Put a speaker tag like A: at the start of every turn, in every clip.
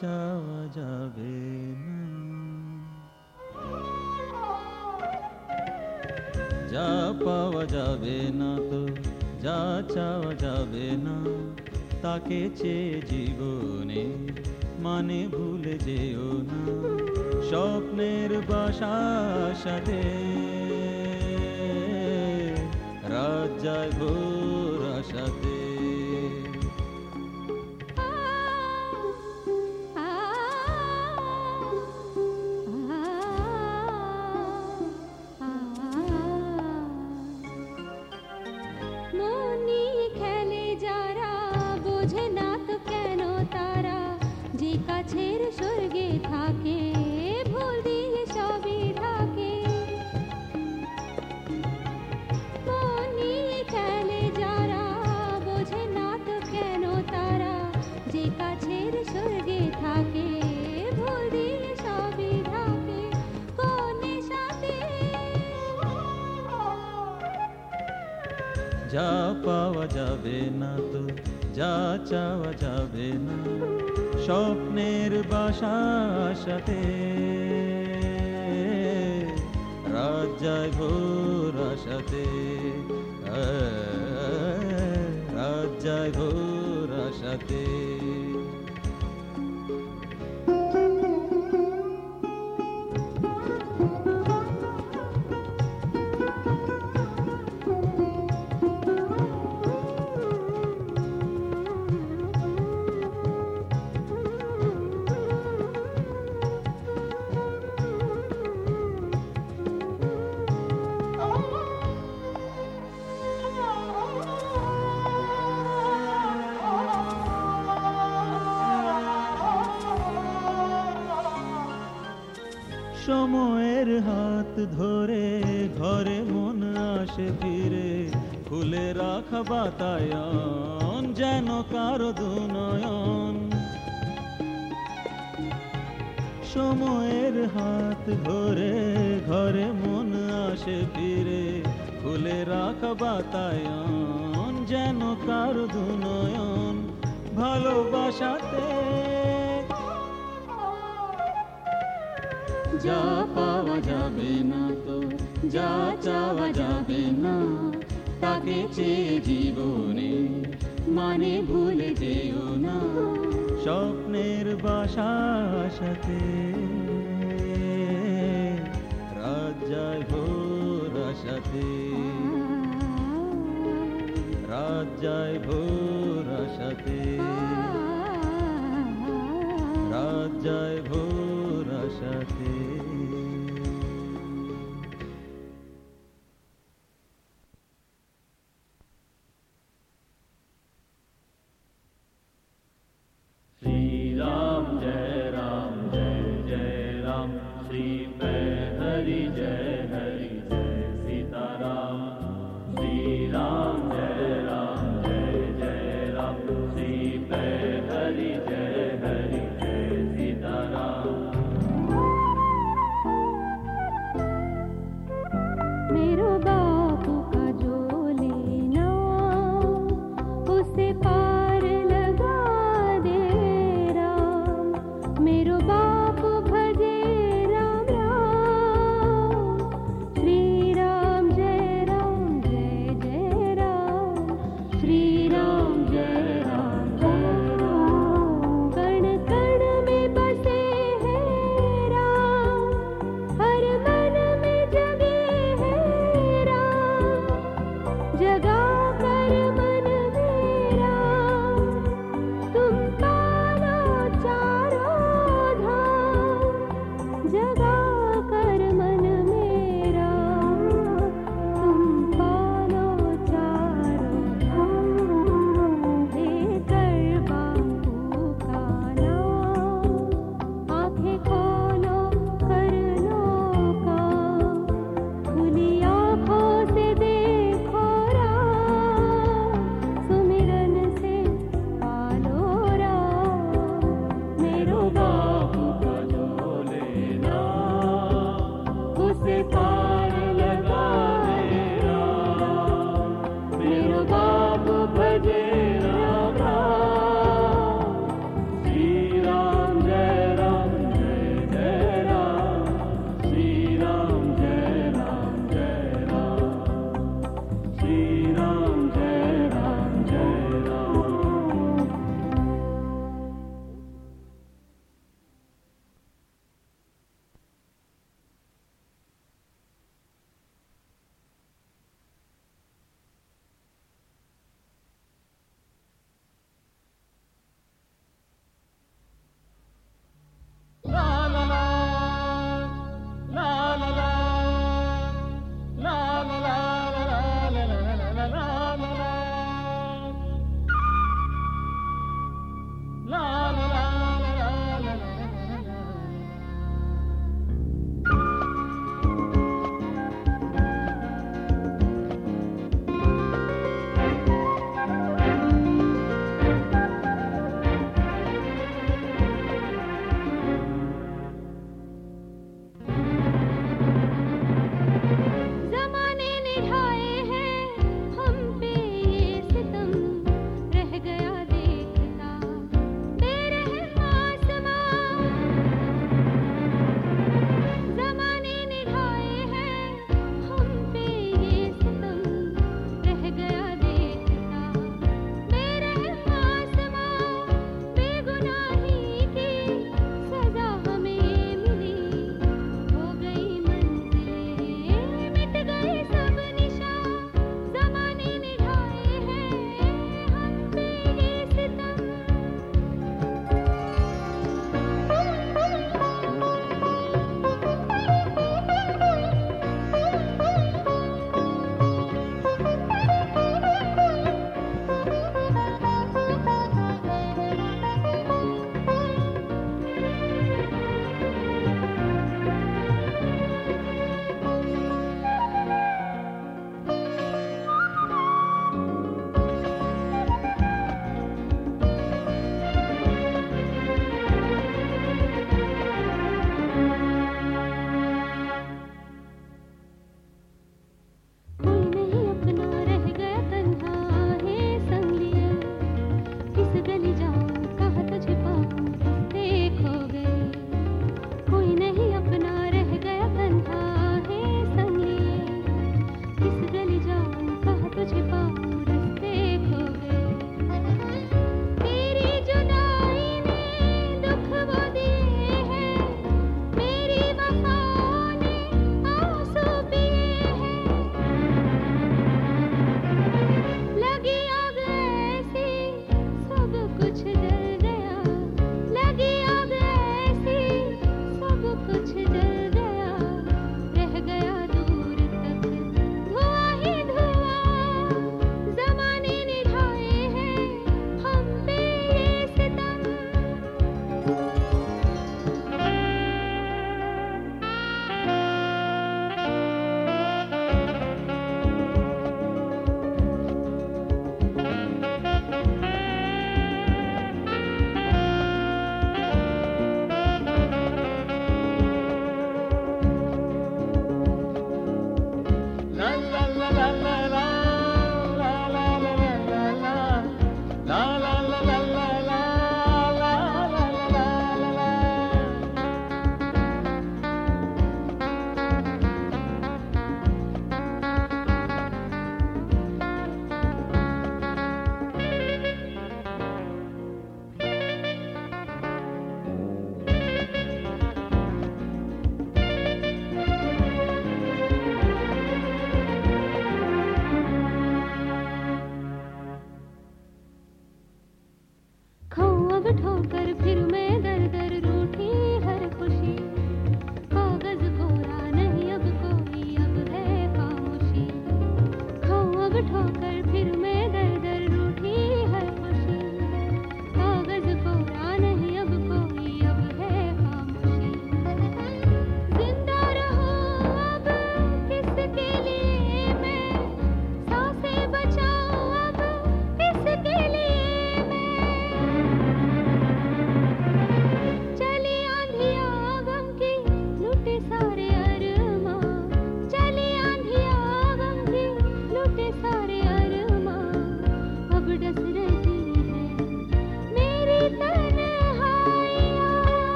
A: চাওয়া যাবে না যা পাওয়া যাবে না তো, যা চাওয়া যাবে না, তাকে চেয়ে জীবনে মানে ভুলে যেও না। স্বপ্নের বাসা সাথে রাত ভোর আশাতে।
B: যা
A: পাওয়া যাবে না তো, যা চাওয়া যাবে না। স্বপ্নের বাসা সাথে রাত ভোর আশাতে। সময়ের হাত ধরে ঘরে মন আসে ফিরে খুলে রাখা বাতায়ন যেন কারও দুনয়ন। সময়ের হাত ধরে ঘরে মন আসে ফিরে খুলে রাখা বাতায়ন যেন কারও দুনয়ন। ভালোবাসাতে যা চাওয়া যাবে না, তাকে চেয়ে জীবনে মানে ভুলে যেও না। স্বপ্নের বাসা সাথে রাত যায় ভোর আশাতে। রাত ভোর আশাতে।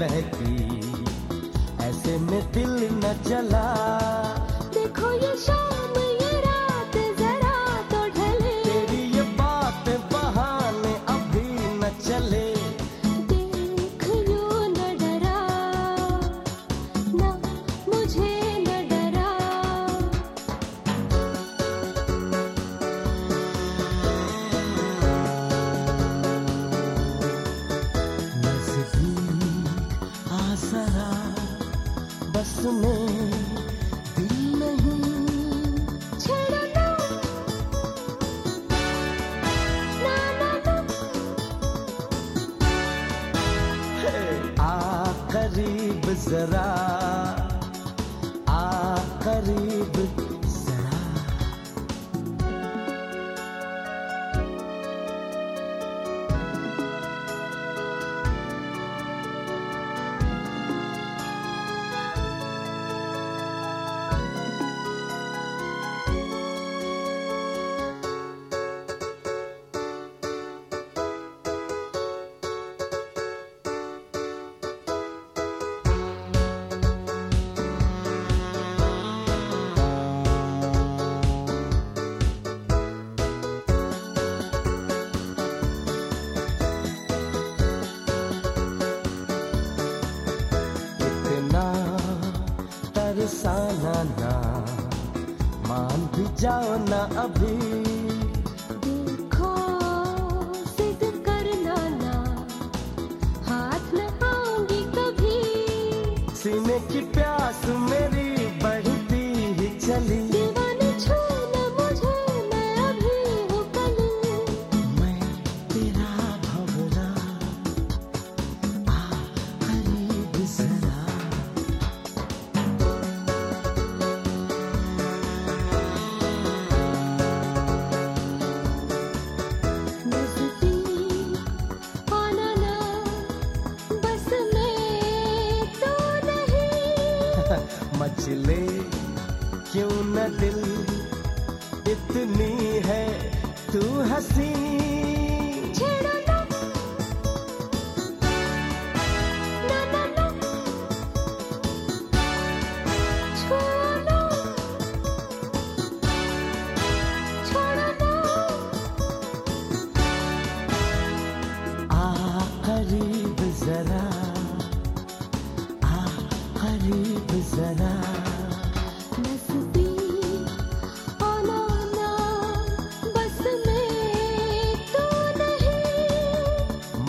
C: बहकी ऐसे में दिल न चला। जाओ ना अभी।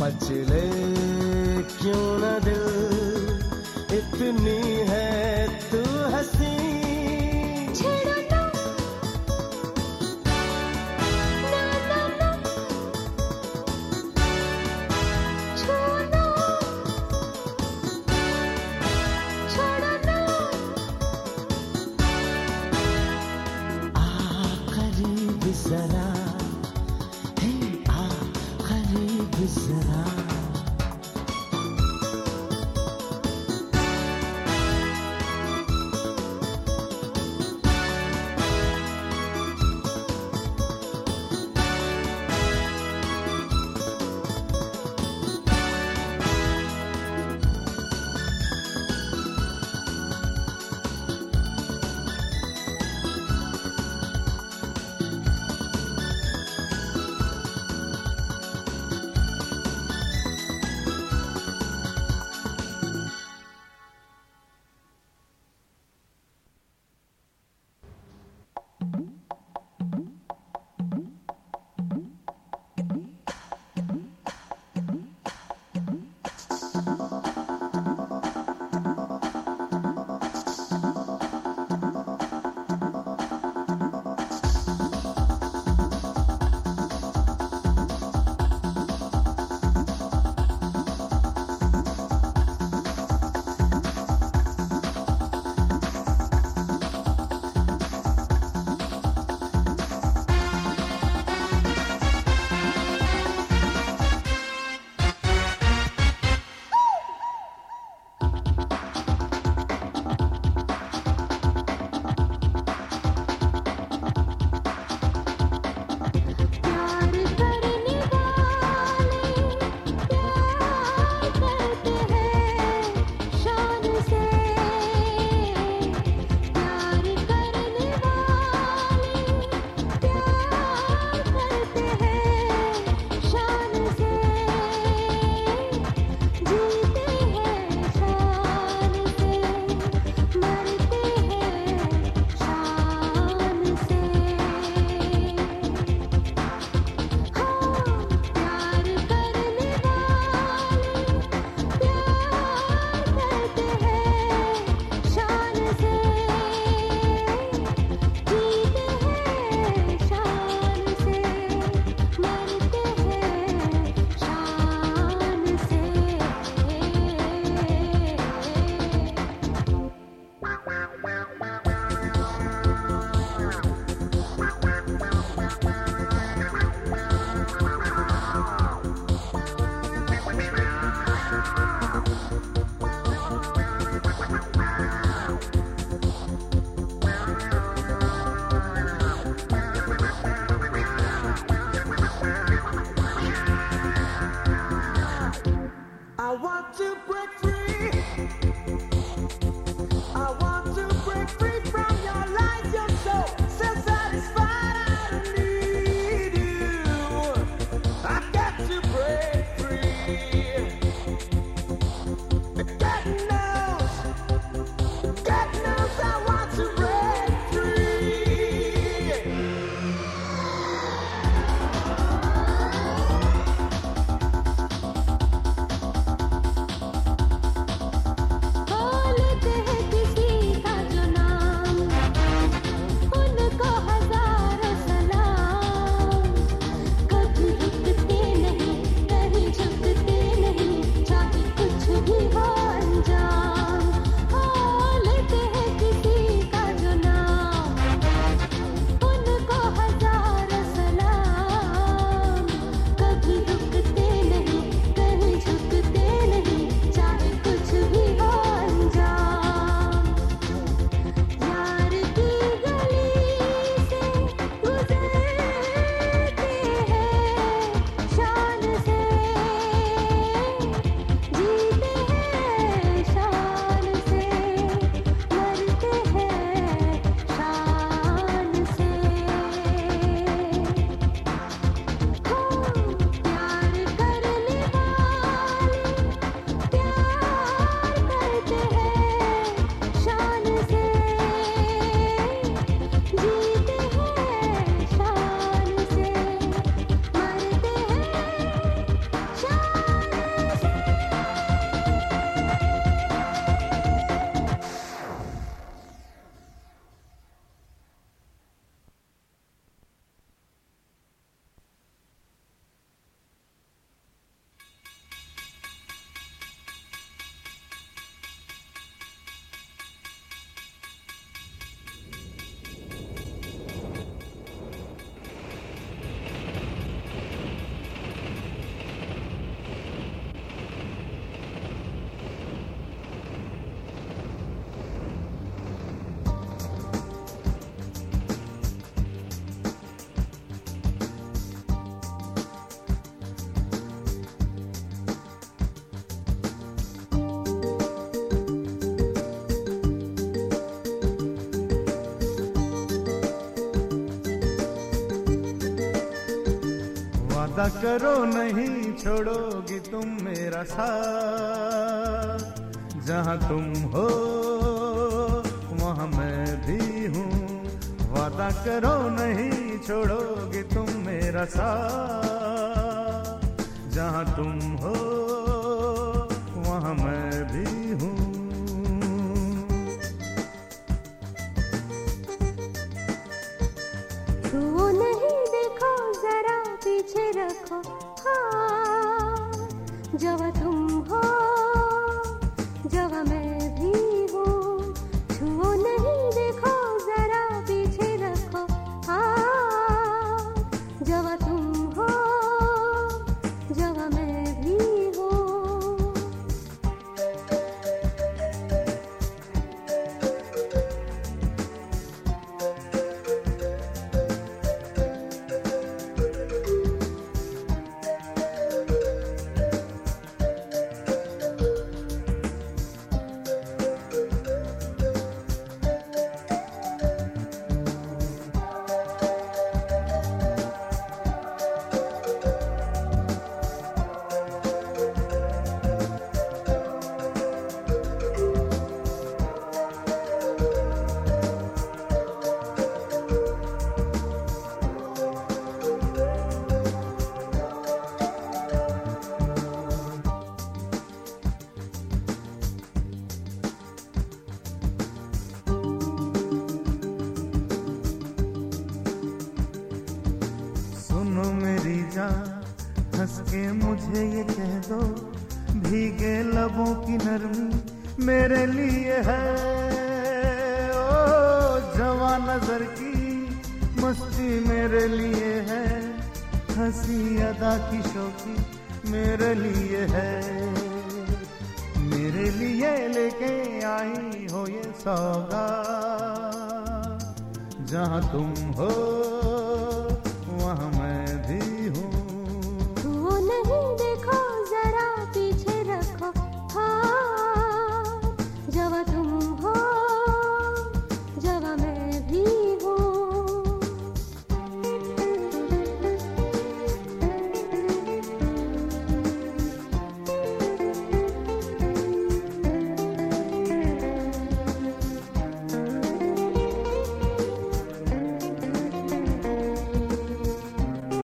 C: मचले क्यों न दिल इतनी
D: वादा करो, नहीं छोड़ोगी तुम मेरा साथ। जहाँ तुम हो, वहाँ मैं भी हूँ। वादा करो, नहीं छोड़ोगी तुम मेरा साथ। जहाँ तुम हो, वहाँ मैं मुझे ये कह दो, भीगे लबों की नरमी मेरे लिए है। ओ जवान नज़र की मस्ती मेरे लिए है। हँसी अदा की शौकी मेरे लिए है। मेरे लिए लेके आई हो ये सौगा जहाँ तुम हो